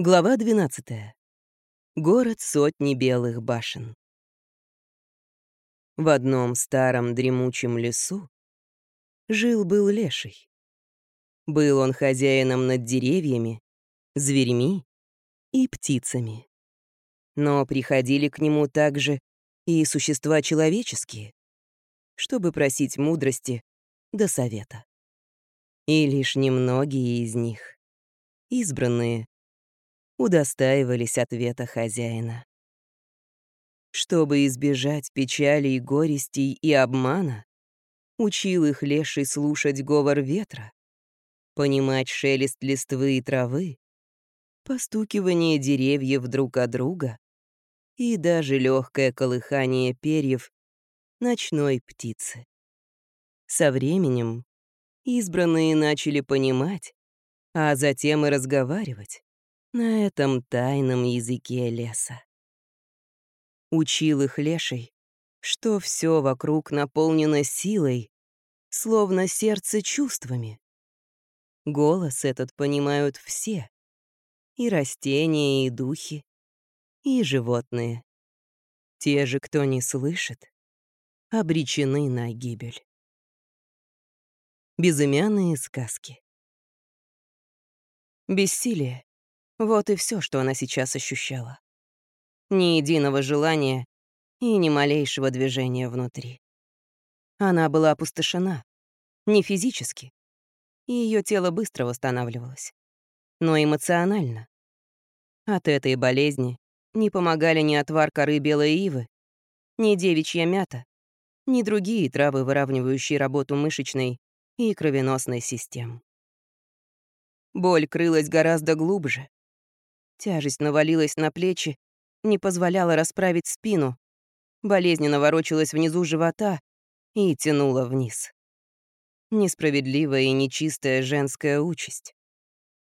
Глава 12. Город сотни белых башен. В одном старом дремучем лесу жил-был леший. Был он хозяином над деревьями, зверьми и птицами. Но приходили к нему также и существа человеческие, чтобы просить мудрости до совета. И лишь немногие из них, избранные, удостаивались ответа хозяина. Чтобы избежать печали и горестей и обмана, учил их леший слушать говор ветра, понимать шелест листвы и травы, постукивание деревьев друг от друга и даже легкое колыхание перьев ночной птицы. Со временем избранные начали понимать, а затем и разговаривать, на этом тайном языке леса. Учил их леший, что все вокруг наполнено силой, словно сердце чувствами. Голос этот понимают все, и растения, и духи, и животные. Те же, кто не слышит, обречены на гибель. Безымянные сказки. Бессилие вот и все, что она сейчас ощущала. Ни единого желания и ни малейшего движения внутри. Она была опустошена, не физически, и ее тело быстро восстанавливалось, но эмоционально. От этой болезни не помогали ни отвар коры белой ивы, ни девичья мята, ни другие травы, выравнивающие работу мышечной и кровеносной систем. Боль крылась гораздо глубже, Тяжесть навалилась на плечи, не позволяла расправить спину. Болезненно ворочалась внизу живота и тянула вниз. Несправедливая и нечистая женская участь.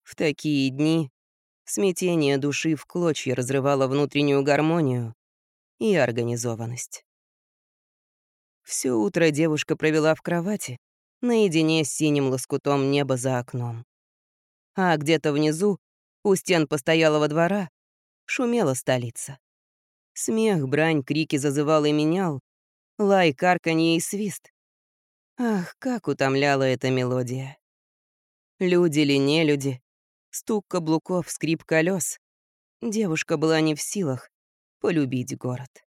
В такие дни смятение души в клочья разрывало внутреннюю гармонию и организованность. Все утро девушка провела в кровати, наедине с синим лоскутом неба за окном. А где-то внизу у стен постоялого двора шумела столица. Смех, брань, крики зазывал и менял, лай, карканье и свист. Ах, как утомляла эта мелодия. Люди ли не люди, стук каблуков, скрип колес. Девушка была не в силах полюбить город.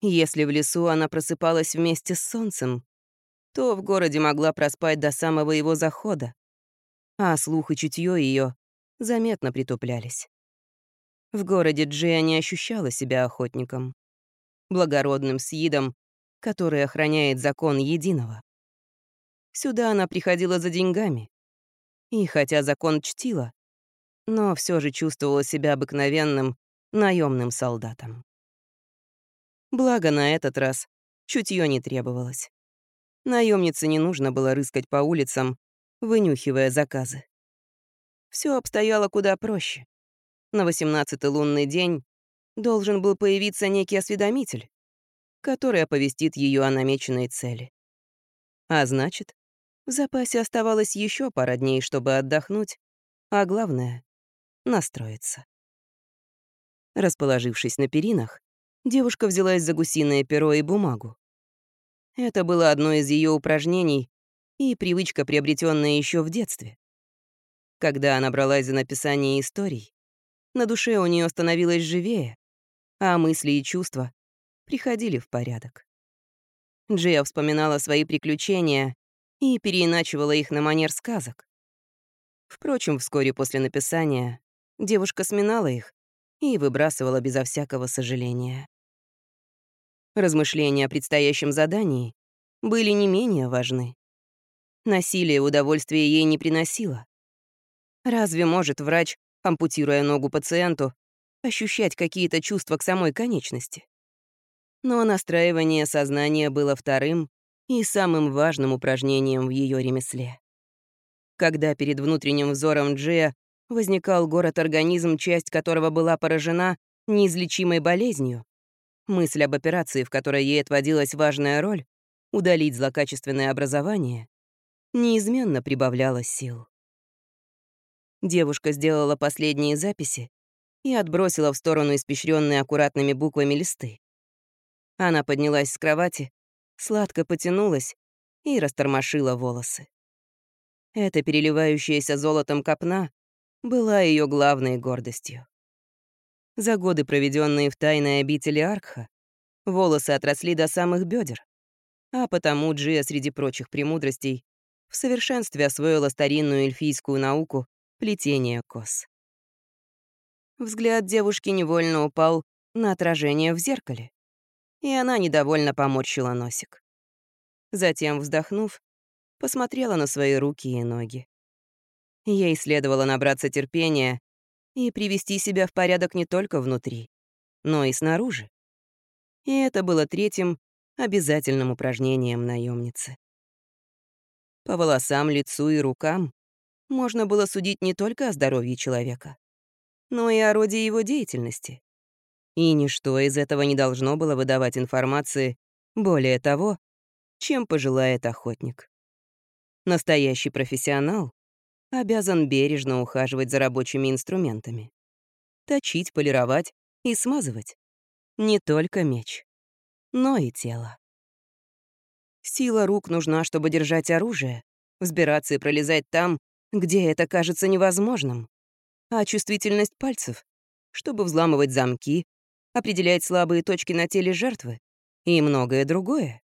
Если в лесу она просыпалась вместе с солнцем, то в городе могла проспать до самого его захода, а слух и чутье ее заметно притуплялись. В городе Джия не ощущала себя охотником, благородным сидом, который охраняет закон единого. Сюда она приходила за деньгами, и хотя закон чтила, но все же чувствовала себя обыкновенным наемным солдатом. Благо на этот раз чутье не требовалось. Наемнице не нужно было рыскать по улицам, вынюхивая заказы. Все обстояло куда проще. На восемнадцатый лунный день должен был появиться некий осведомитель, который оповестит ее о намеченной цели. А значит, в запасе оставалось еще пара дней, чтобы отдохнуть, а главное — настроиться. Расположившись на перинах, девушка взялась за гусиное перо и бумагу. Это было одно из ее упражнений и привычка, приобретенная еще в детстве. Когда она бралась за написание историй, на душе у нее становилось живее, а мысли и чувства приходили в порядок. Джия вспоминала свои приключения и переиначивала их на манер сказок. Впрочем, вскоре после написания девушка сминала их и выбрасывала безо всякого сожаления. Размышления о предстоящем задании были не менее важны. Насилие удовольствия ей не приносило. Разве может врач, ампутируя ногу пациенту, ощущать какие-то чувства к самой конечности? Но настраивание сознания было вторым и самым важным упражнением в ее ремесле. Когда перед внутренним взором Джия возникал город-организм, часть которого была поражена неизлечимой болезнью, мысль об операции, в которой ей отводилась важная роль, удалить злокачественное образование, неизменно прибавляла сил. Девушка сделала последние записи и отбросила в сторону испещренные аккуратными буквами листы. Она поднялась с кровати, сладко потянулась и растормошила волосы. Эта переливающаяся золотом копна была ее главной гордостью. За годы, проведенные в тайной обители Аркха, волосы отросли до самых бедер, а потому Джия, среди прочих премудростей, в совершенстве освоила старинную эльфийскую науку плетения кос. Взгляд девушки невольно упал на отражение в зеркале, и она недовольно поморщила носик. Затем, вздохнув, посмотрела на свои руки и ноги. Ей следовало набраться терпения и привести себя в порядок не только внутри, но и снаружи. И это было третьим обязательным упражнением наемницы. По волосам, лицу и рукам можно было судить не только о здоровье человека, но и о роде его деятельности. И ничто из этого не должно было выдавать информации более того, чем пожелает охотник. Настоящий профессионал обязан бережно ухаживать за рабочими инструментами. Точить, полировать и смазывать. Не только меч, но и тело. Сила рук нужна, чтобы держать оружие, взбираться и пролезать там, где это кажется невозможным. А чувствительность пальцев, чтобы взламывать замки, определять слабые точки на теле жертвы и многое другое.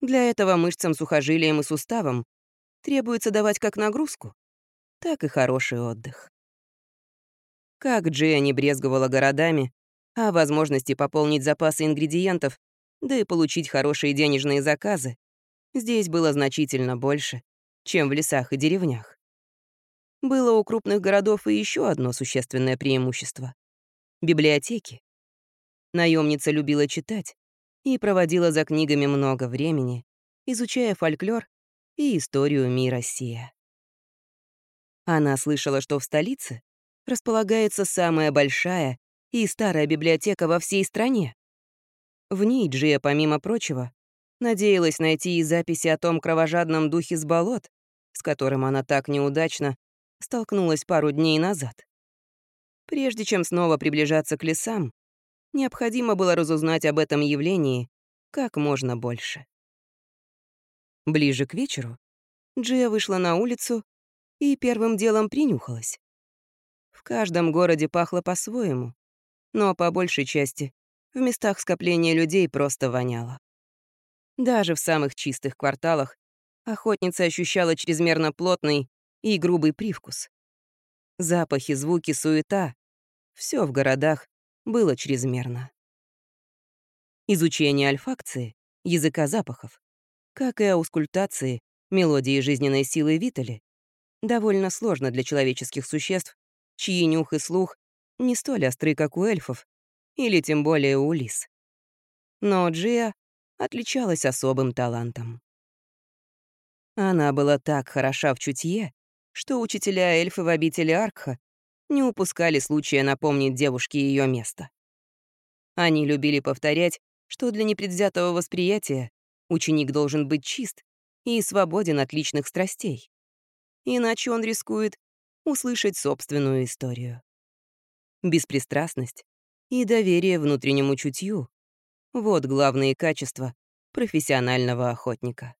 Для этого мышцам, сухожилиям и суставам требуется давать как нагрузку, так и хороший отдых. Как Джия не брезговала городами, а возможности пополнить запасы ингредиентов, да и получить хорошие денежные заказы, здесь было значительно больше, чем в лесах и деревнях. Было у крупных городов и еще одно существенное преимущество — библиотеки. Наемница любила читать и проводила за книгами много времени, изучая фольклор и историю мира Сия. Она слышала, что в столице располагается самая большая и старая библиотека во всей стране. В ней Джия, помимо прочего, надеялась найти и записи о том кровожадном духе с болот, с которым она так неудачно столкнулась пару дней назад. Прежде чем снова приближаться к лесам, необходимо было разузнать об этом явлении как можно больше. Ближе к вечеру Джия вышла на улицу и первым делом принюхалась. В каждом городе пахло по-своему, но по большей части в местах скопления людей просто воняло. Даже в самых чистых кварталах охотница ощущала чрезмерно плотный и грубый привкус. Запахи, звуки, суета — все в городах было чрезмерно. Изучение альфакции, языка запахов, как и аускультации, мелодии жизненной силы Витали, довольно сложно для человеческих существ, чьи нюх и слух не столь остры, как у эльфов, или тем более у лис. Но Джия отличалась особым талантом. Она была так хороша в чутье, что учителя эльфы в обители Аркха не упускали случая напомнить девушке ее место. Они любили повторять, что для непредвзятого восприятия ученик должен быть чист и свободен от личных страстей иначе он рискует услышать собственную историю. Беспристрастность и доверие внутреннему чутью — вот главные качества профессионального охотника.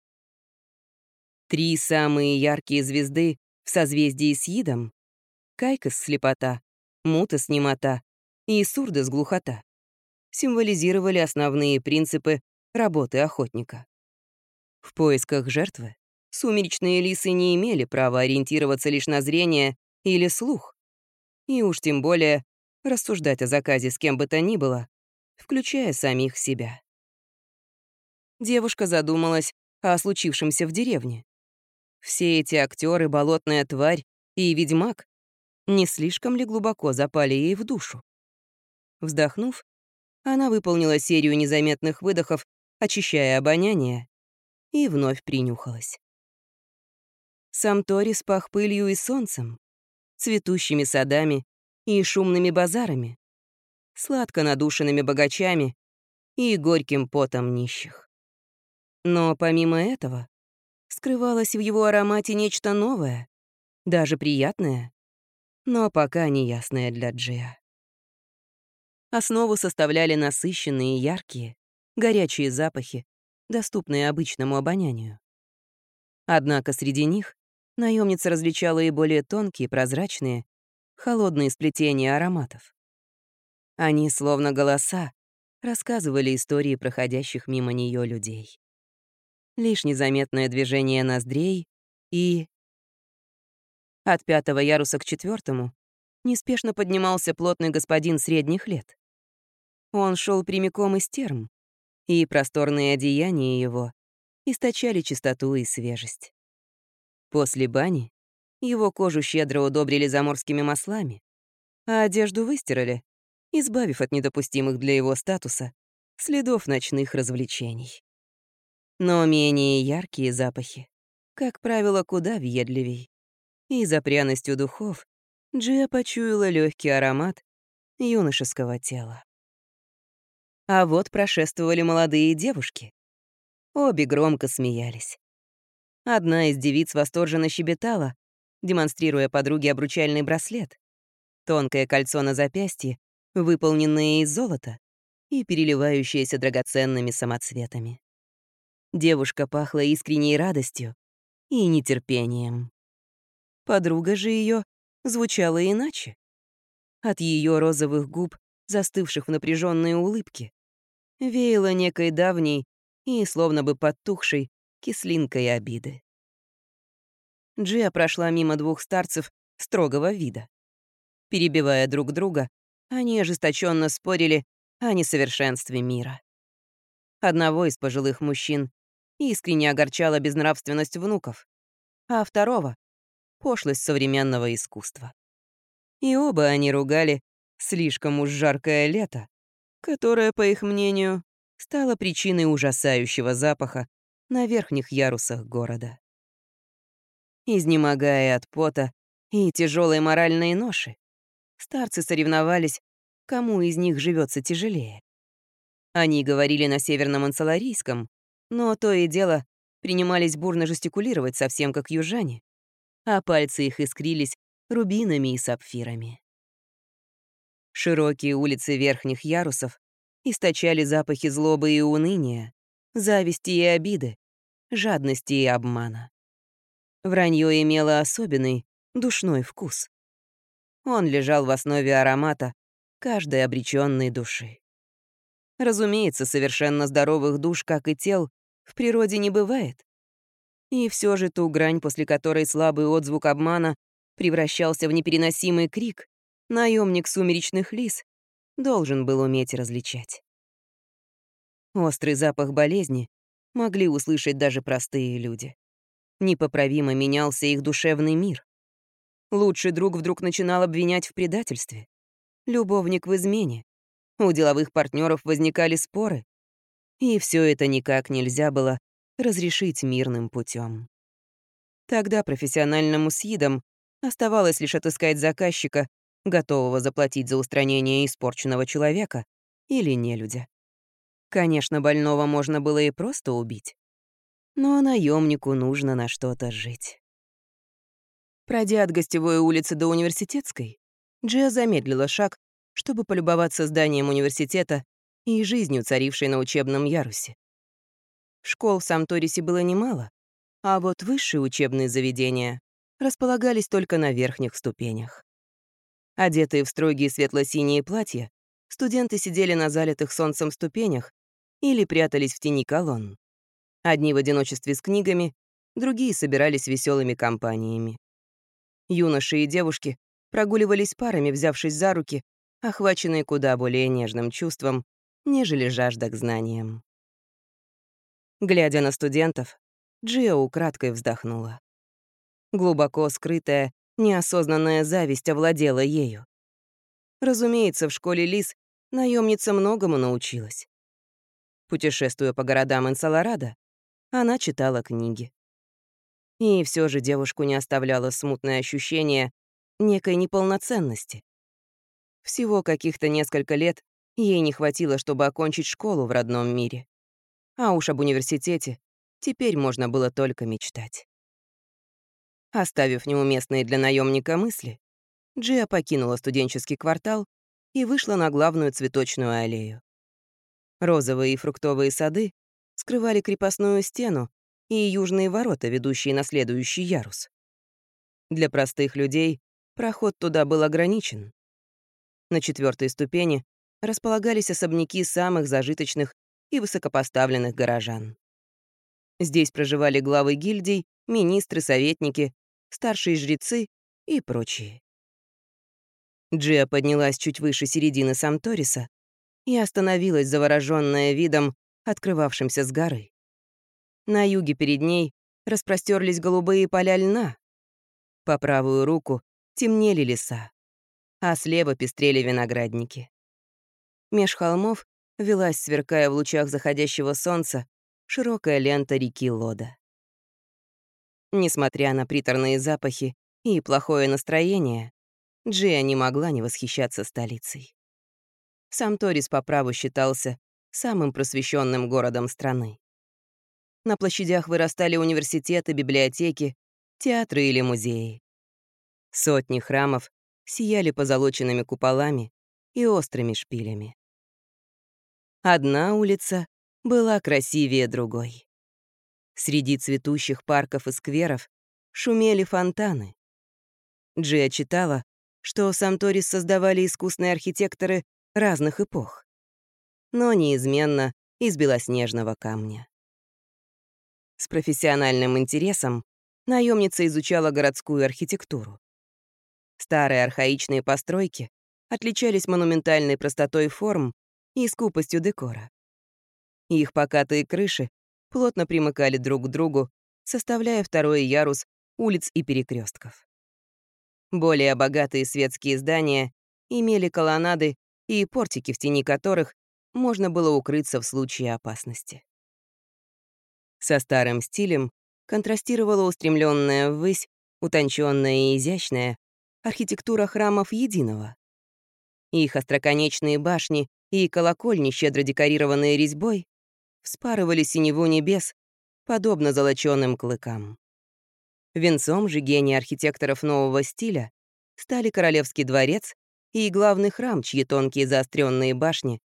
Три самые яркие звезды в созвездии с Идом — Кайкос — слепота, Мутас — немота и Сурдес — глухота — символизировали основные принципы работы охотника. В поисках жертвы Сумеречные лисы не имели права ориентироваться лишь на зрение или слух. И уж тем более рассуждать о заказе с кем бы то ни было, включая самих себя. Девушка задумалась о случившемся в деревне. Все эти актеры, болотная тварь и ведьмак не слишком ли глубоко запали ей в душу? Вздохнув, она выполнила серию незаметных выдохов, очищая обоняние, и вновь принюхалась. Самторис пах пылью и солнцем, цветущими садами и шумными базарами, сладко надушенными богачами и горьким потом нищих. Но помимо этого, скрывалось в его аромате нечто новое, даже приятное но пока неясное для Джиа. Основу составляли насыщенные, яркие, горячие запахи, доступные обычному обонянию. Однако среди них наемница различала и более тонкие, прозрачные, холодные сплетения ароматов. Они, словно голоса, рассказывали истории проходящих мимо нее людей. Лишь незаметное движение ноздрей и... От пятого яруса к четвертому неспешно поднимался плотный господин средних лет. Он шел прямиком из терм, и просторные одеяния его источали чистоту и свежесть. После бани его кожу щедро удобрили заморскими маслами, а одежду выстирали, избавив от недопустимых для его статуса следов ночных развлечений. Но менее яркие запахи, как правило, куда въедливей. И за пряностью духов Джия почуяла легкий аромат юношеского тела. А вот прошествовали молодые девушки. Обе громко смеялись. Одна из девиц восторженно щебетала, демонстрируя подруге обручальный браслет. Тонкое кольцо на запястье, выполненное из золота и переливающееся драгоценными самоцветами. Девушка пахла искренней радостью и нетерпением. Подруга же ее звучала иначе. От ее розовых губ застывших в напряженной улыбке, веяло некой давней и словно бы подтухшей кислинкой обиды. Джия прошла мимо двух старцев строгого вида. Перебивая друг друга, они ожесточенно спорили о несовершенстве мира. Одного из пожилых мужчин искренне огорчала безнравственность внуков, а второго — пошлость современного искусства. И оба они ругали Слишком уж жаркое лето, которое, по их мнению, стало причиной ужасающего запаха на верхних ярусах города. Изнемогая от пота и тяжелой моральной ноши, старцы соревновались, кому из них живется тяжелее. Они говорили на северном анцеларийском, но то и дело принимались бурно жестикулировать совсем как южане, а пальцы их искрились рубинами и сапфирами. Широкие улицы верхних ярусов источали запахи злобы и уныния, зависти и обиды, жадности и обмана. Вранье имело особенный, душной вкус. Он лежал в основе аромата каждой обреченной души. Разумеется, совершенно здоровых душ, как и тел, в природе не бывает. И все же ту грань, после которой слабый отзвук обмана превращался в непереносимый крик, наемник сумеречных лис должен был уметь различать. Острый запах болезни могли услышать даже простые люди. Непоправимо менялся их душевный мир. Лучший друг вдруг начинал обвинять в предательстве. Любовник в измене. У деловых партнеров возникали споры. И все это никак нельзя было разрешить мирным путем. Тогда профессиональному СИДам оставалось лишь отыскать заказчика готового заплатить за устранение испорченного человека или нелюдя. Конечно, больного можно было и просто убить, но наемнику нужно на что-то жить. Пройдя от гостевой улицы до университетской, Джия замедлила шаг, чтобы полюбоваться зданием университета и жизнью, царившей на учебном ярусе. Школ в Самторисе было немало, а вот высшие учебные заведения располагались только на верхних ступенях. Одетые в строгие светло-синие платья, студенты сидели на залитых солнцем ступенях или прятались в тени колонн. Одни в одиночестве с книгами, другие собирались веселыми компаниями. Юноши и девушки прогуливались парами, взявшись за руки, охваченные куда более нежным чувством, нежели жажда к знаниям. Глядя на студентов, Джио украдкой вздохнула. Глубоко скрытая Неосознанная зависть овладела ею. Разумеется, в школе Лис наемница многому научилась. Путешествуя по городам Энсаларада, она читала книги. И все же девушку не оставляло смутное ощущение некой неполноценности. Всего каких-то несколько лет ей не хватило, чтобы окончить школу в родном мире. А уж об университете теперь можно было только мечтать. Оставив неуместные для наемника мысли, Джия покинула студенческий квартал и вышла на главную цветочную аллею. Розовые и фруктовые сады скрывали крепостную стену и южные ворота, ведущие на следующий ярус. Для простых людей проход туда был ограничен. На четвертой ступени располагались особняки самых зажиточных и высокопоставленных горожан. Здесь проживали главы гильдий, министры, советники, старшие жрецы и прочие. Джиа поднялась чуть выше середины Самториса и остановилась, заворожённая видом, открывавшимся с горы. На юге перед ней распростерлись голубые поля льна. По правую руку темнели леса, а слева пестрели виноградники. Меж холмов велась, сверкая в лучах заходящего солнца, широкая лента реки Лода. Несмотря на приторные запахи и плохое настроение, Джия не могла не восхищаться столицей. Сам Торис по праву считался самым просвещенным городом страны. На площадях вырастали университеты, библиотеки, театры или музеи. Сотни храмов сияли позолоченными куполами и острыми шпилями. Одна улица была красивее другой. Среди цветущих парков и скверов шумели фонтаны. Джия читала, что Самторис создавали искусные архитекторы разных эпох, но неизменно из белоснежного камня. С профессиональным интересом наемница изучала городскую архитектуру. Старые архаичные постройки отличались монументальной простотой форм и скупостью декора. Их покатые крыши плотно примыкали друг к другу, составляя второй ярус улиц и перекрестков. Более богатые светские здания имели колоннады и портики, в тени которых можно было укрыться в случае опасности. Со старым стилем контрастировала устремленная ввысь, утонченная и изящная архитектура храмов Единого. Их остроконечные башни и колокольни, щедро декорированные резьбой, вспарывали синеву небес, подобно золочёным клыкам. Венцом же гений архитекторов нового стиля стали Королевский дворец и главный храм, чьи тонкие заостренные башни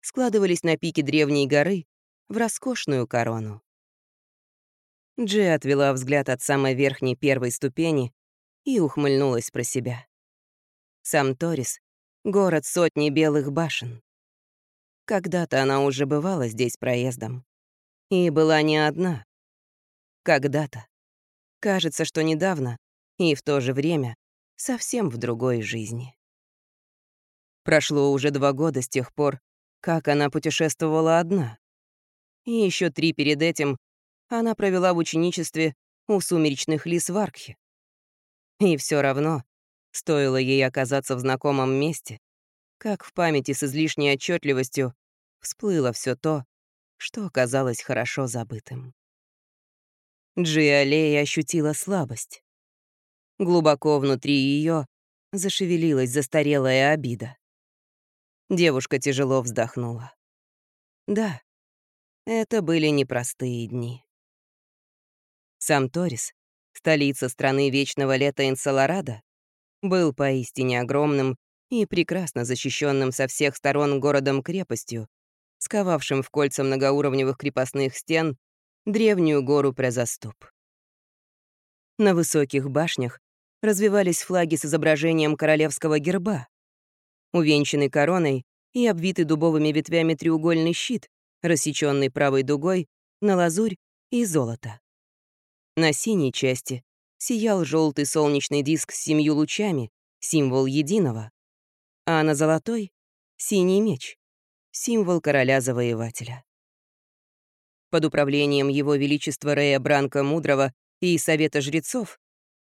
складывались на пике древней горы в роскошную корону. Джи отвела взгляд от самой верхней первой ступени и ухмыльнулась про себя. Сам Торис — город сотни белых башен. Когда-то она уже бывала здесь проездом. И была не одна. Когда-то. Кажется, что недавно, и в то же время совсем в другой жизни. Прошло уже два года с тех пор, как она путешествовала одна. И еще три перед этим она провела в ученичестве у сумеречных лис в Аркхе. И все равно, стоило ей оказаться в знакомом месте, как в памяти с излишней отчетливостью всплыло все то, что оказалось хорошо забытым. Джиалея ощутила слабость. Глубоко внутри ее зашевелилась застарелая обида. Девушка тяжело вздохнула. Да, это были непростые дни. Сам Торис, столица страны вечного лета Энсаларада, был поистине огромным и прекрасно защищенным со всех сторон городом-крепостью, сковавшим в кольца многоуровневых крепостных стен древнюю гору Презаступ. На высоких башнях развивались флаги с изображением королевского герба, увенчанный короной и обвитый дубовыми ветвями треугольный щит, рассеченный правой дугой на лазурь и золото. На синей части сиял желтый солнечный диск с семью лучами, символ единого, а на золотой — синий меч, символ короля-завоевателя. Под управлением его величества Рея Бранка Мудрого и Совета Жрецов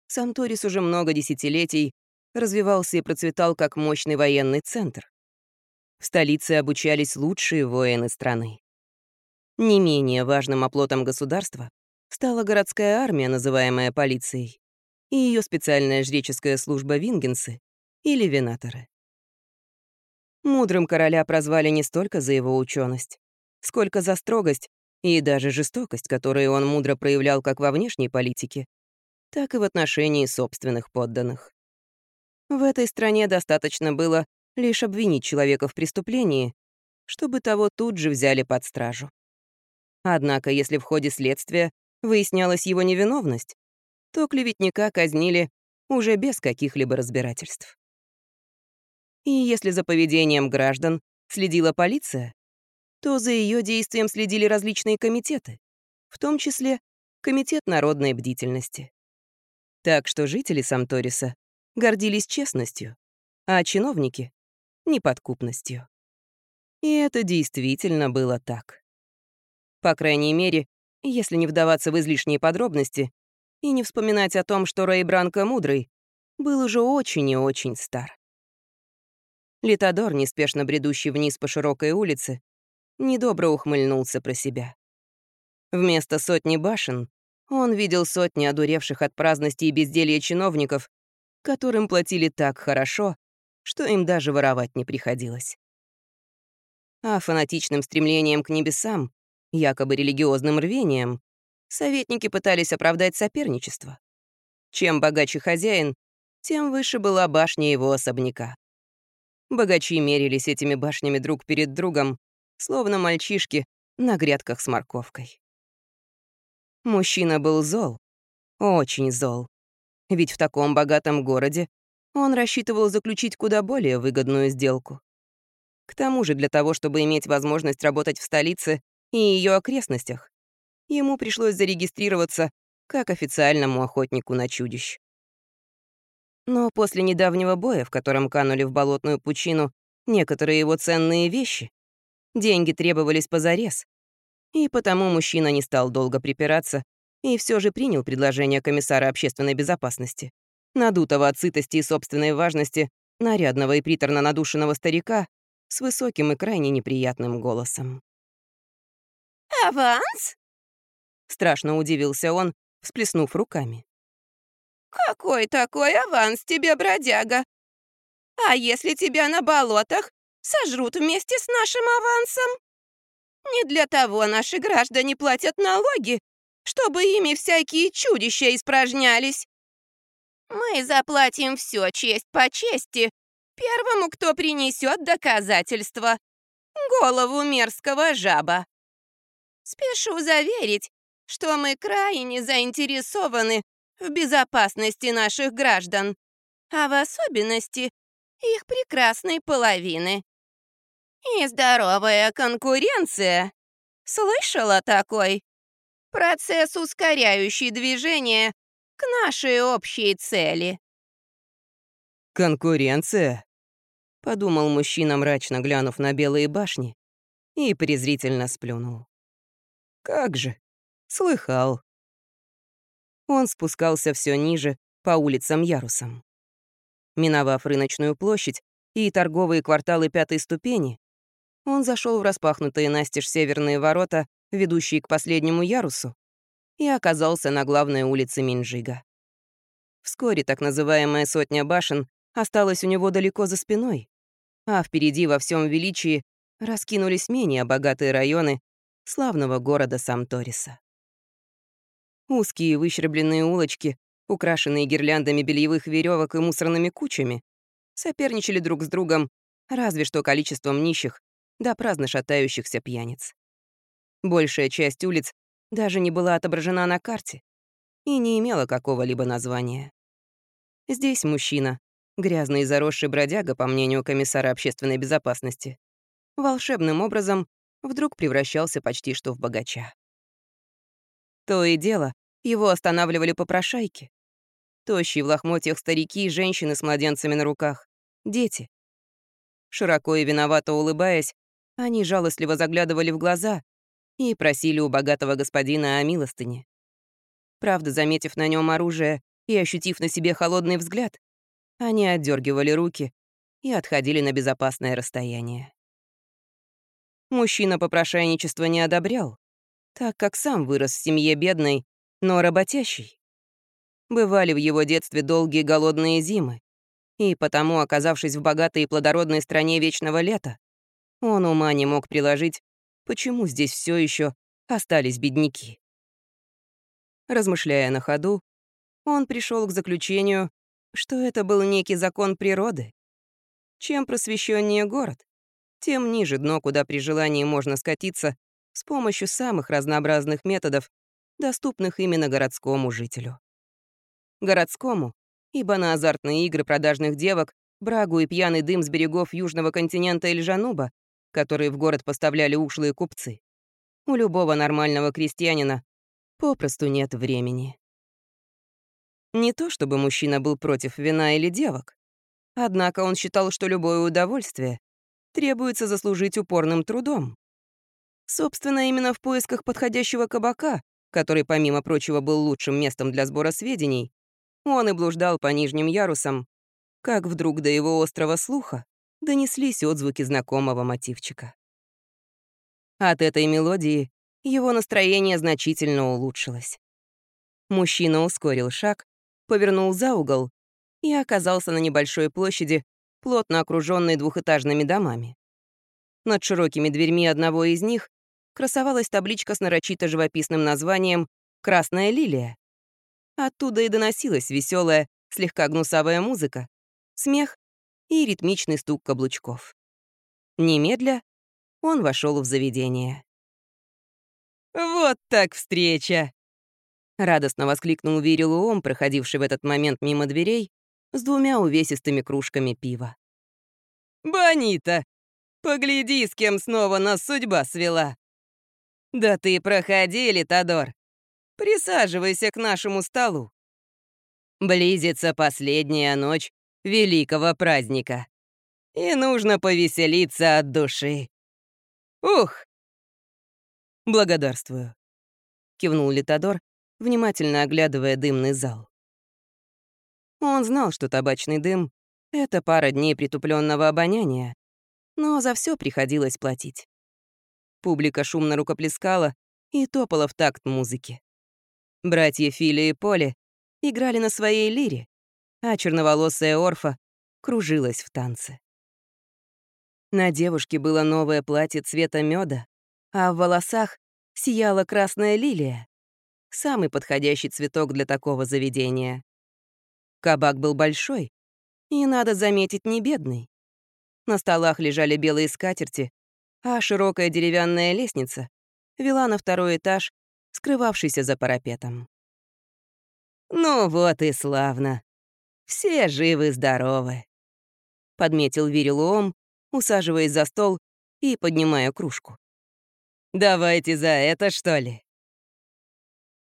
сам Торис уже много десятилетий развивался и процветал как мощный военный центр. В столице обучались лучшие воины страны. Не менее важным оплотом государства стала городская армия, называемая полицией, и ее специальная жреческая служба Вингенсы или Винаторы. Мудрым короля прозвали не столько за его ученость, сколько за строгость и даже жестокость, которую он мудро проявлял как во внешней политике, так и в отношении собственных подданных. В этой стране достаточно было лишь обвинить человека в преступлении, чтобы того тут же взяли под стражу. Однако, если в ходе следствия выяснялась его невиновность, то клеветника казнили уже без каких-либо разбирательств. И если за поведением граждан следила полиция, то за ее действием следили различные комитеты, в том числе Комитет народной бдительности. Так что жители Самториса гордились честностью, а чиновники — неподкупностью. И это действительно было так. По крайней мере, если не вдаваться в излишние подробности и не вспоминать о том, что Рэй Бранко Мудрый был уже очень и очень стар. Литодор, неспешно бредущий вниз по широкой улице, недобро ухмыльнулся про себя. Вместо сотни башен он видел сотни одуревших от праздности и безделья чиновников, которым платили так хорошо, что им даже воровать не приходилось. А фанатичным стремлением к небесам, якобы религиозным рвением, советники пытались оправдать соперничество. Чем богаче хозяин, тем выше была башня его особняка. Богачи мерились этими башнями друг перед другом, словно мальчишки на грядках с морковкой. Мужчина был зол, очень зол. Ведь в таком богатом городе он рассчитывал заключить куда более выгодную сделку. К тому же для того, чтобы иметь возможность работать в столице и ее окрестностях, ему пришлось зарегистрироваться как официальному охотнику на чудищ. Но после недавнего боя, в котором канули в болотную пучину некоторые его ценные вещи, деньги требовались позарез, и потому мужчина не стал долго припираться и все же принял предложение комиссара общественной безопасности, надутого от сытости и собственной важности, нарядного и приторно надушенного старика с высоким и крайне неприятным голосом. «Аванс?» Страшно удивился он, всплеснув руками. «Какой такой аванс тебе, бродяга? А если тебя на болотах сожрут вместе с нашим авансом? Не для того наши граждане платят налоги, чтобы ими всякие чудища испражнялись. Мы заплатим все честь по чести первому, кто принесет доказательства. Голову мерзкого жаба. Спешу заверить, что мы крайне заинтересованы в безопасности наших граждан, а в особенности их прекрасной половины. И здоровая конкуренция. Слышала такой? Процесс, ускоряющий движение к нашей общей цели. «Конкуренция?» — подумал мужчина, мрачно глянув на белые башни, и презрительно сплюнул. «Как же! Слыхал!» Он спускался все ниже по улицам-ярусам. Миновав рыночную площадь и торговые кварталы пятой ступени, он зашел в распахнутые настежь северные ворота, ведущие к последнему ярусу, и оказался на главной улице Минджига. Вскоре так называемая сотня башен осталась у него далеко за спиной, а впереди во всем величии раскинулись менее богатые районы славного города Самториса. Узкие выщербленные улочки, украшенные гирляндами бельевых веревок и мусорными кучами, соперничали друг с другом разве что количеством нищих да праздно шатающихся пьяниц. Большая часть улиц даже не была отображена на карте и не имела какого-либо названия. Здесь мужчина, грязный и заросший бродяга, по мнению комиссара общественной безопасности, волшебным образом вдруг превращался почти что в богача. То и дело, его останавливали попрошайки. Тощие в лохмотьях старики и женщины с младенцами на руках, дети. Широко и виновато улыбаясь, они жалостливо заглядывали в глаза и просили у богатого господина о милостыне. Правда, заметив на нем оружие и ощутив на себе холодный взгляд, они отдергивали руки и отходили на безопасное расстояние. Мужчина попрошайничество не одобрял, так как сам вырос в семье бедной, но работящей. Бывали в его детстве долгие голодные зимы, и потому, оказавшись в богатой и плодородной стране вечного лета, он ума не мог приложить, почему здесь все еще остались бедняки. Размышляя на ходу, он пришел к заключению, что это был некий закон природы. Чем просвещеннее город, тем ниже дно, куда при желании можно скатиться с помощью самых разнообразных методов, доступных именно городскому жителю. Городскому, ибо на азартные игры продажных девок, брагу и пьяный дым с берегов южного континента Эльжануба, которые в город поставляли ушлые купцы, у любого нормального крестьянина попросту нет времени. Не то чтобы мужчина был против вина или девок, однако он считал, что любое удовольствие требуется заслужить упорным трудом. Собственно, именно в поисках подходящего кабака, который, помимо прочего, был лучшим местом для сбора сведений, он и блуждал по нижним ярусам, как вдруг до его острого слуха донеслись отзвуки знакомого мотивчика. От этой мелодии его настроение значительно улучшилось. Мужчина ускорил шаг, повернул за угол и оказался на небольшой площади, плотно окруженной двухэтажными домами. Над широкими дверьми одного из них красовалась табличка с нарочито живописным названием «Красная лилия». Оттуда и доносилась веселая, слегка гнусавая музыка, смех и ритмичный стук каблучков. Немедля он вошел в заведение. «Вот так встреча!» Радостно воскликнул Вирилуом, проходивший в этот момент мимо дверей, с двумя увесистыми кружками пива. «Бонита, погляди, с кем снова нас судьба свела!» «Да ты проходи, Литодор! Присаживайся к нашему столу!» Близится последняя ночь великого праздника, и нужно повеселиться от души. Ух! Благодарствую, кивнул Литодор, внимательно оглядывая дымный зал. Он знал, что табачный дым — это пара дней притупленного обоняния, но за все приходилось платить. Публика шумно рукоплескала и топала в такт музыки. Братья Фили и Поли играли на своей лире, а черноволосая Орфа кружилась в танце. На девушке было новое платье цвета меда, а в волосах сияла красная лилия. Самый подходящий цветок для такого заведения. Кабак был большой и, надо заметить, не бедный. На столах лежали белые скатерти, а широкая деревянная лестница вела на второй этаж, скрывавшийся за парапетом. «Ну вот и славно. Все живы-здоровы», — подметил Вирилуом, усаживаясь за стол и поднимая кружку. «Давайте за это, что ли?»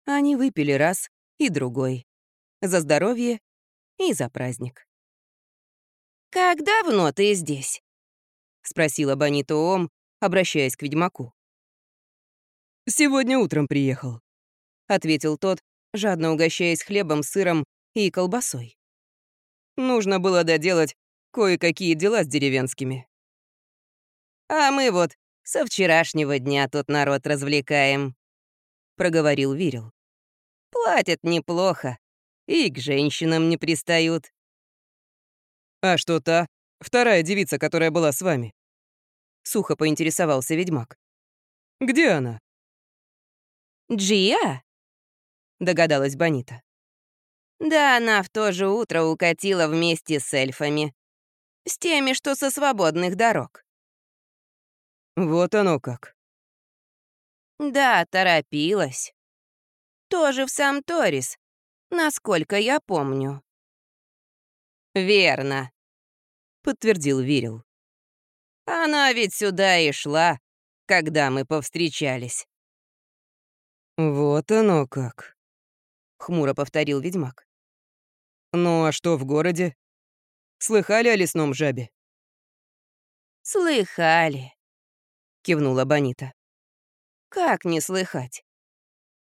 Они выпили раз и другой. За здоровье и за праздник. «Как давно ты здесь?» — спросила Бонита Ом, обращаясь к ведьмаку. «Сегодня утром приехал», — ответил тот, жадно угощаясь хлебом, сыром и колбасой. «Нужно было доделать кое-какие дела с деревенскими. «А мы вот со вчерашнего дня тут народ развлекаем», — проговорил Вирил. «Платят неплохо и к женщинам не пристают». «А что та, вторая девица, которая была с вами?» Сухо поинтересовался ведьмак. «Где она?» «Джия?» — догадалась Бонита. «Да она в то же утро укатила вместе с эльфами. С теми, что со свободных дорог. Вот оно как. Да, торопилась. Тоже в сам Торис, насколько я помню. Верно, подтвердил Вирил. Она ведь сюда и шла, когда мы повстречались. Вот оно как, хмуро повторил ведьмак. Ну а что в городе? Слыхали о лесном жабе?» «Слыхали», — кивнула Бонита. «Как не слыхать?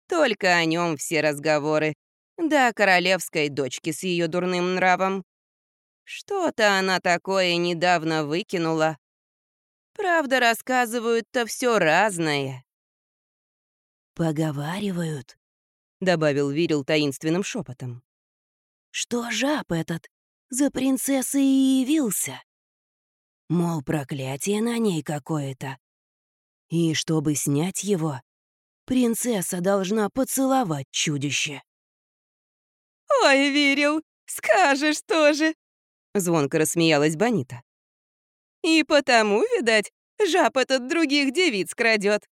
Только о нем все разговоры, да о королевской дочке с ее дурным нравом. Что-то она такое недавно выкинула. Правда, рассказывают-то все разное». «Поговаривают», — добавил Вирил таинственным шепотом, «что жаб этот за принцессой и явился. Мол, проклятие на ней какое-то. И чтобы снять его, принцесса должна поцеловать чудище. «Ой, Вирил, «Скажешь тоже!» — звонко рассмеялась Бонита. «И потому, видать, жаб этот других девиц крадет.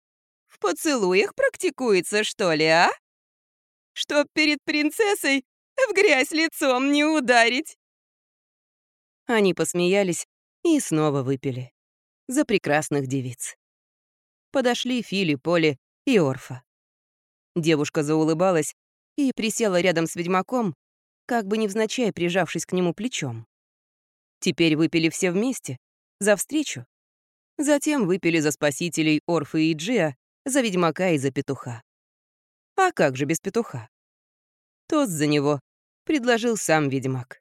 В поцелуях практикуется, что ли, а? Чтоб перед принцессой в грязь лицом не ударить!» Они посмеялись и снова выпили. За прекрасных девиц. Подошли Фили, Поли и Орфа. Девушка заулыбалась и присела рядом с ведьмаком, как бы невзначай прижавшись к нему плечом. Теперь выпили все вместе, за встречу. Затем выпили за спасителей Орфа и Джиа, за ведьмака и за петуха. А как же без петуха? Тост за него предложил сам ведьмак.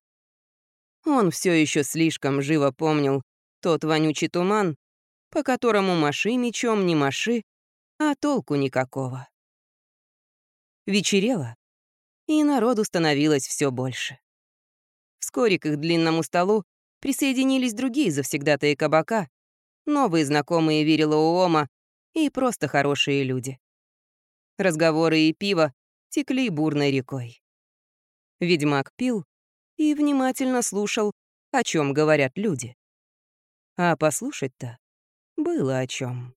Он все еще слишком живо помнил тот вонючий туман, по которому маши мечом не маши, а толку никакого. Вечерело, и народу становилось все больше. Вскоре к их длинному столу присоединились другие завсегдатые кабака, новые знакомые Вирила Уома и просто хорошие люди. Разговоры и пиво текли бурной рекой. Ведьмак пил и внимательно слушал, о чем говорят люди. А послушать-то было о чем.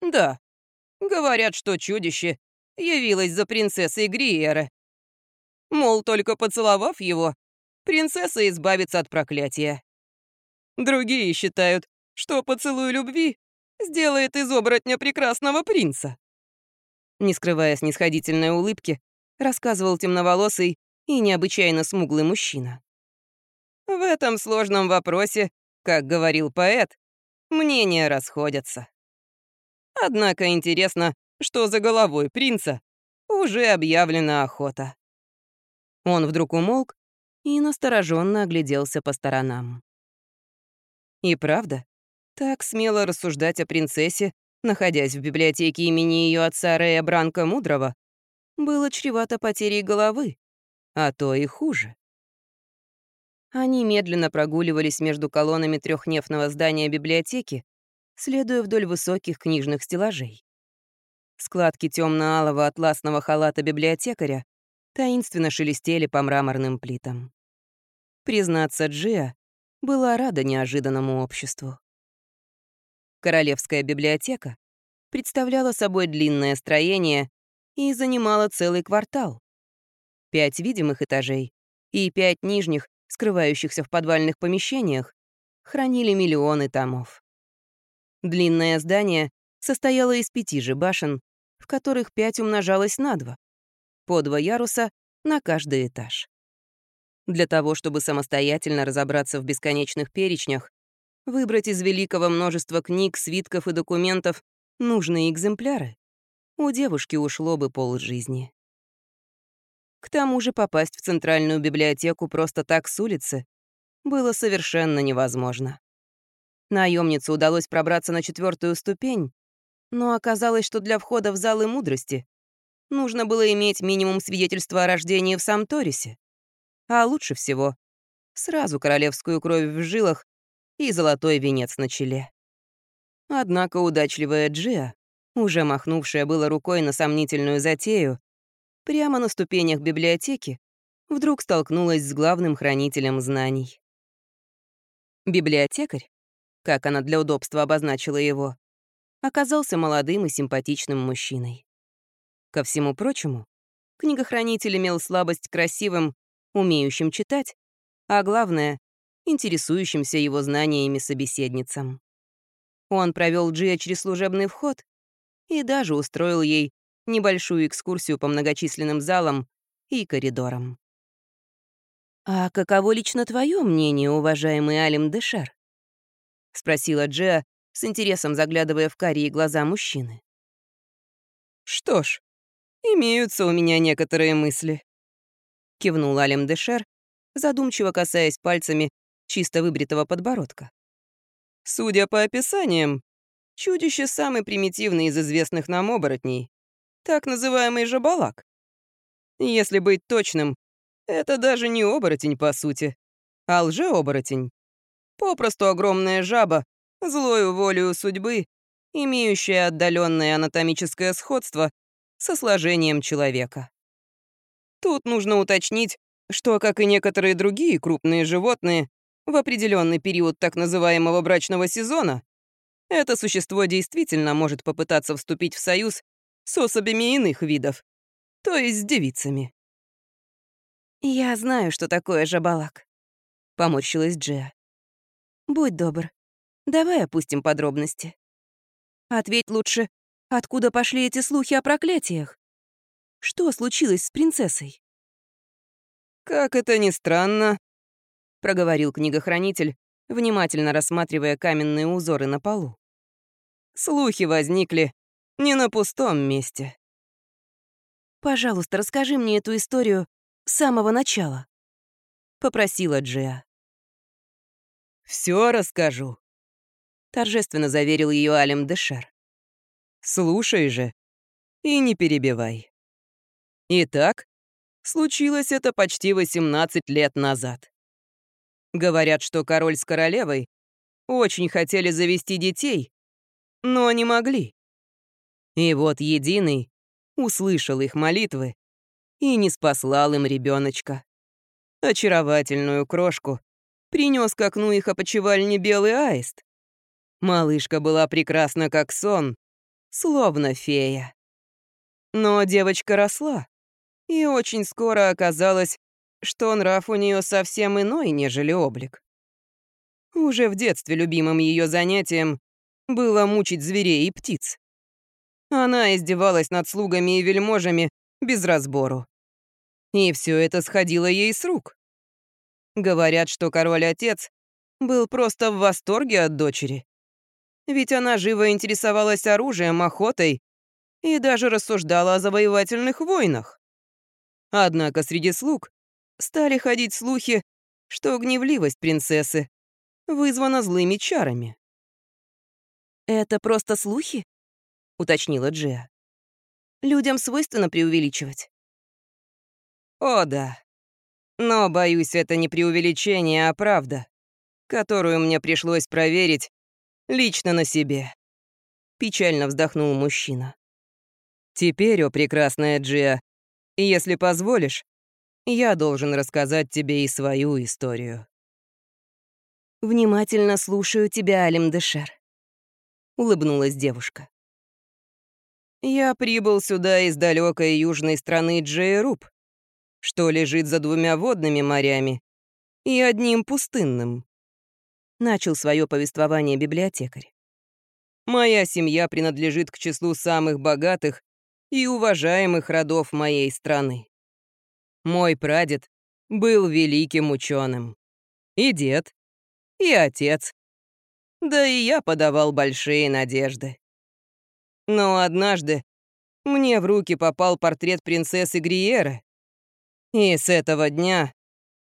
«Да, говорят, что чудище явилось за принцессой Гриера. Мол, только поцеловав его, принцесса избавится от проклятия. Другие считают, что поцелуй любви сделает из оборотня прекрасного принца. Не скрывая снисходительной улыбки, рассказывал темноволосый и необычайно смуглый мужчина. В этом сложном вопросе, как говорил поэт, мнения расходятся. Однако интересно, что за головой принца уже объявлена охота. Он вдруг умолк и настороженно огляделся по сторонам. И правда, так смело рассуждать о принцессе, находясь в библиотеке имени ее отца Рея Бранка Мудрого, было чревато потерей головы, а то и хуже. Они медленно прогуливались между колоннами трехнефного здания библиотеки, следуя вдоль высоких книжных стеллажей. Складки темно-алого атласного халата библиотекаря таинственно шелестели по мраморным плитам. Признаться, Джиа была рада неожиданному обществу. Королевская библиотека представляла собой длинное строение и занимала целый квартал. Пять видимых этажей и пять нижних, скрывающихся в подвальных помещениях, хранили миллионы томов. Длинное здание состояло из пяти же башен, в которых пять умножалось на два, по два яруса на каждый этаж. Для того, чтобы самостоятельно разобраться в бесконечных перечнях, выбрать из великого множества книг, свитков и документов нужные экземпляры, у девушки ушло бы полжизни. К тому же попасть в центральную библиотеку просто так с улицы было совершенно невозможно. Наемнице удалось пробраться на четвертую ступень, но оказалось, что для входа в залы мудрости нужно было иметь минимум свидетельства о рождении в Самторисе, а лучше всего сразу королевскую кровь в жилах и золотой венец на челе. Однако удачливая Джиа, уже махнувшая было рукой на сомнительную затею, прямо на ступенях библиотеки вдруг столкнулась с главным хранителем знаний. Библиотекарь, как она для удобства обозначила его, оказался молодым и симпатичным мужчиной. Ко всему прочему, книгохранитель имел слабость к красивым, умеющим читать, а главное — интересующимся его знаниями собеседницам. Он провел Джия через служебный вход и даже устроил ей небольшую экскурсию по многочисленным залам и коридорам. «А каково лично твое мнение, уважаемый Алим Дешер?» — спросила Джеа, с интересом заглядывая в карие глаза мужчины. «Что ж, имеются у меня некоторые мысли», — кивнул Алим Дешер, задумчиво касаясь пальцами чисто выбритого подбородка. «Судя по описаниям, чудище самый примитивный из известных нам оборотней так называемый жабалак. Если быть точным, это даже не оборотень, по сути, а лжеоборотень. Попросту огромная жаба, злою волею судьбы, имеющая отдаленное анатомическое сходство со сложением человека. Тут нужно уточнить, что, как и некоторые другие крупные животные, в определенный период так называемого брачного сезона это существо действительно может попытаться вступить в союз с особями иных видов, то есть с девицами. «Я знаю, что такое жабалак», — поморщилась Джия. «Будь добр, давай опустим подробности. Ответь лучше, откуда пошли эти слухи о проклятиях? Что случилось с принцессой?» «Как это ни странно», — проговорил книгохранитель, внимательно рассматривая каменные узоры на полу. «Слухи возникли не на пустом месте». «Пожалуйста, расскажи мне эту историю с самого начала», — попросила Джиа. Все расскажу», — торжественно заверил ее Алем Дешер. «Слушай же и не перебивай. Итак, случилось это почти 18 лет назад. Говорят, что король с королевой очень хотели завести детей, но не могли. И вот Единый услышал их молитвы и не спаслал им ребеночка. Очаровательную крошку принес к окну их опочивальни белый аист. Малышка была прекрасна, как сон, словно фея. Но девочка росла, и очень скоро оказалось, что нрав у нее совсем иной, нежели облик. Уже в детстве любимым ее занятием было мучить зверей и птиц. Она издевалась над слугами и вельможами без разбору. И все это сходило ей с рук. Говорят, что король-отец был просто в восторге от дочери. Ведь она живо интересовалась оружием, охотой и даже рассуждала о завоевательных войнах. Однако среди слуг стали ходить слухи, что гневливость принцессы вызвана злыми чарами. «Это просто слухи?» — уточнила Джия. «Людям свойственно преувеличивать». «О да. Но, боюсь, это не преувеличение, а правда, которую мне пришлось проверить лично на себе». Печально вздохнул мужчина. «Теперь, о прекрасная Если позволишь, я должен рассказать тебе и свою историю». «Внимательно слушаю тебя, Алим Дешер», — улыбнулась девушка. «Я прибыл сюда из далекой южной страны Джейруб, что лежит за двумя водными морями и одним пустынным», — начал свое повествование библиотекарь. «Моя семья принадлежит к числу самых богатых и уважаемых родов моей страны. Мой прадед был великим ученым. И дед, и отец. Да и я подавал большие надежды. Но однажды мне в руки попал портрет принцессы Гриеры. И с этого дня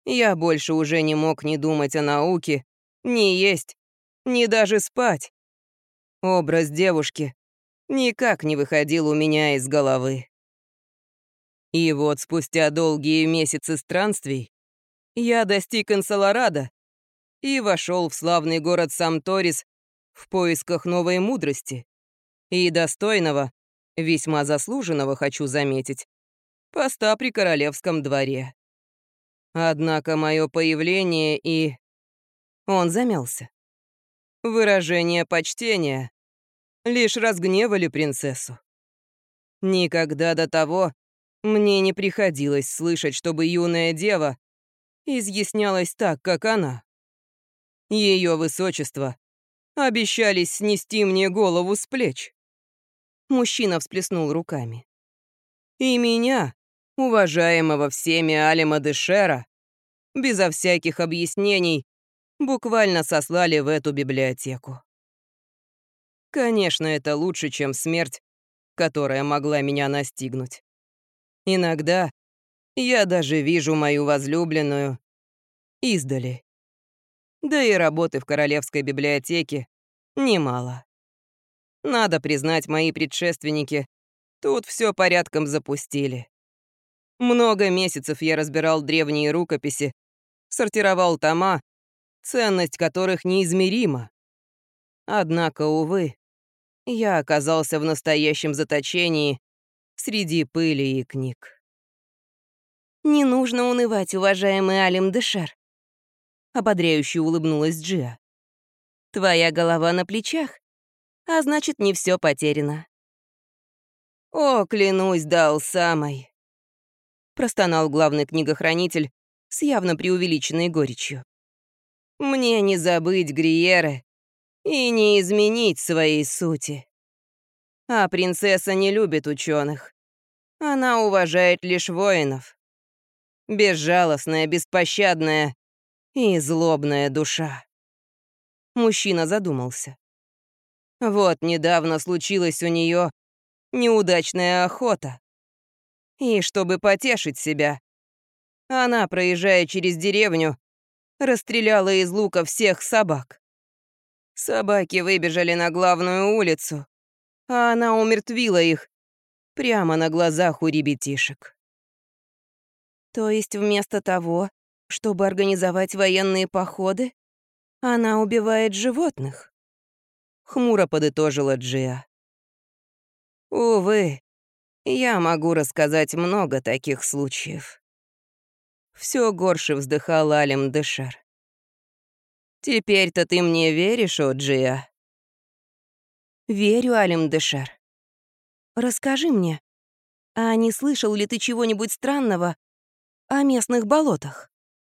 я больше уже не мог ни думать о науке, ни есть, ни даже спать. Образ девушки никак не выходил у меня из головы. И вот спустя долгие месяцы странствий я достиг Энсаларада и вошел в славный город Самторис в поисках новой мудрости и достойного, весьма заслуженного, хочу заметить, поста при королевском дворе. Однако мое появление и... Он замялся. Выражение почтения лишь разгневали принцессу. Никогда до того мне не приходилось слышать, чтобы юная дева изъяснялась так, как она. Ее высочество обещались снести мне голову с плеч. Мужчина всплеснул руками. И меня, уважаемого всеми Алима Дешера, безо всяких объяснений, буквально сослали в эту библиотеку. Конечно, это лучше, чем смерть, которая могла меня настигнуть. Иногда я даже вижу мою возлюбленную издали. Да и работы в Королевской библиотеке немало. Надо признать, мои предшественники тут все порядком запустили. Много месяцев я разбирал древние рукописи, сортировал тома, ценность которых неизмерима. Однако, увы, я оказался в настоящем заточении среди пыли и книг. «Не нужно унывать, уважаемый Алим Дешер», — ободряюще улыбнулась Джиа. «Твоя голова на плечах, а значит, не все потеряно». «О, клянусь, дал самой», — простонал главный книгохранитель с явно преувеличенной горечью. «Мне не забыть Гриеры и не изменить своей сути. А принцесса не любит ученых. Она уважает лишь воинов безжалостная, беспощадная и злобная душа. Мужчина задумался. Вот недавно случилась у нее неудачная охота. И чтобы потешить себя, она, проезжая через деревню, расстреляла из лука всех собак. Собаки выбежали на главную улицу, а она умертвила их прямо на глазах у ребятишек. То есть вместо того, чтобы организовать военные походы, она убивает животных? Хмуро подытожила Джиа. Увы, я могу рассказать много таких случаев. Все горше вздыхал Алим Дешер. Теперь-то ты мне веришь, о Джиа? Верю, Алим Дешер. Расскажи мне, а не слышал ли ты чего-нибудь странного о местных болотах»,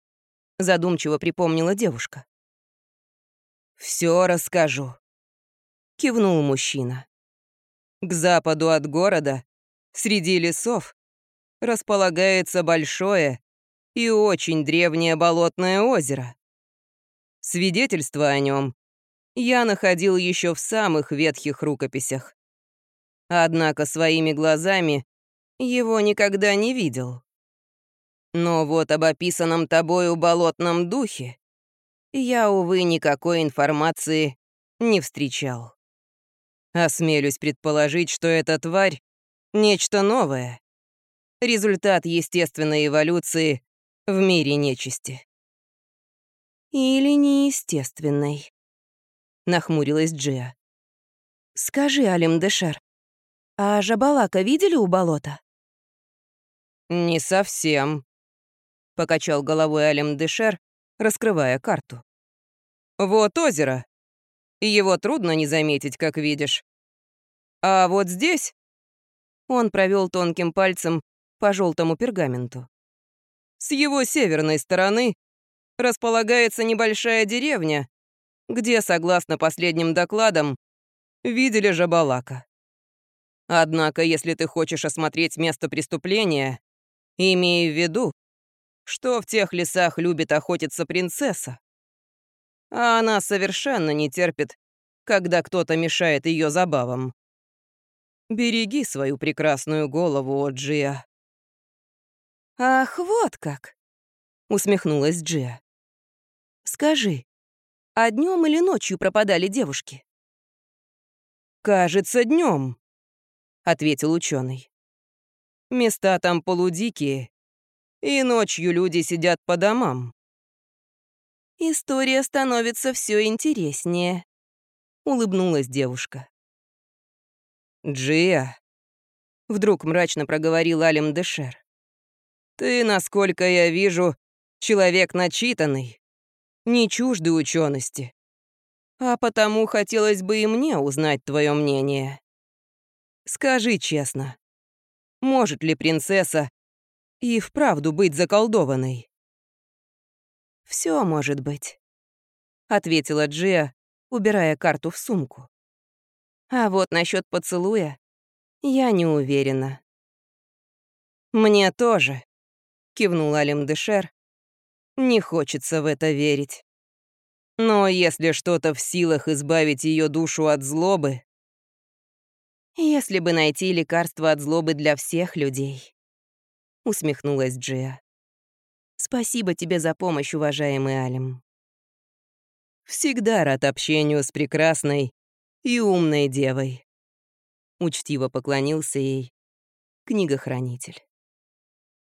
— задумчиво припомнила девушка. «Все расскажу», — кивнул мужчина. «К западу от города, среди лесов, располагается большое и очень древнее болотное озеро. Свидетельство о нем я находил еще в самых ветхих рукописях. Однако своими глазами его никогда не видел. Но вот об описанном тобою болотном духе я, увы, никакой информации не встречал. Осмелюсь предположить, что эта тварь — нечто новое. Результат естественной эволюции в мире нечисти. «Или неестественной», — нахмурилась Джиа. «Скажи, Алим Дешер, а Жабалака видели у болота?» «Не совсем», покачал головой Алим Дешер, раскрывая карту. Вот озеро. Его трудно не заметить, как видишь. А вот здесь... Он провел тонким пальцем по желтому пергаменту. С его северной стороны располагается небольшая деревня, где, согласно последним докладам, видели Жабалака. Однако, если ты хочешь осмотреть место преступления, имей в виду, что в тех лесах любит охотиться принцесса. А она совершенно не терпит, когда кто-то мешает ее забавам. Береги свою прекрасную голову, Джия. «Ах, вот как!» — усмехнулась Джия. «Скажи, а днем или ночью пропадали девушки?» «Кажется, днем, ответил ученый. «Места там полудикие, и ночью люди сидят по домам. История становится все интереснее, улыбнулась девушка. Джия, вдруг мрачно проговорил Алим Дешер. Ты, насколько я вижу, человек начитанный, не чужды учености. А потому хотелось бы и мне узнать твое мнение. Скажи честно, может ли принцесса и вправду быть заколдованной. Все может быть», — ответила Джия, убирая карту в сумку. «А вот насчет поцелуя я не уверена». «Мне тоже», — кивнул Алим Дешер. «Не хочется в это верить. Но если что-то в силах избавить ее душу от злобы...» «Если бы найти лекарство от злобы для всех людей», — усмехнулась Джия. «Спасибо тебе за помощь, уважаемый Алим». «Всегда рад общению с прекрасной и умной девой», — учтиво поклонился ей книгохранитель.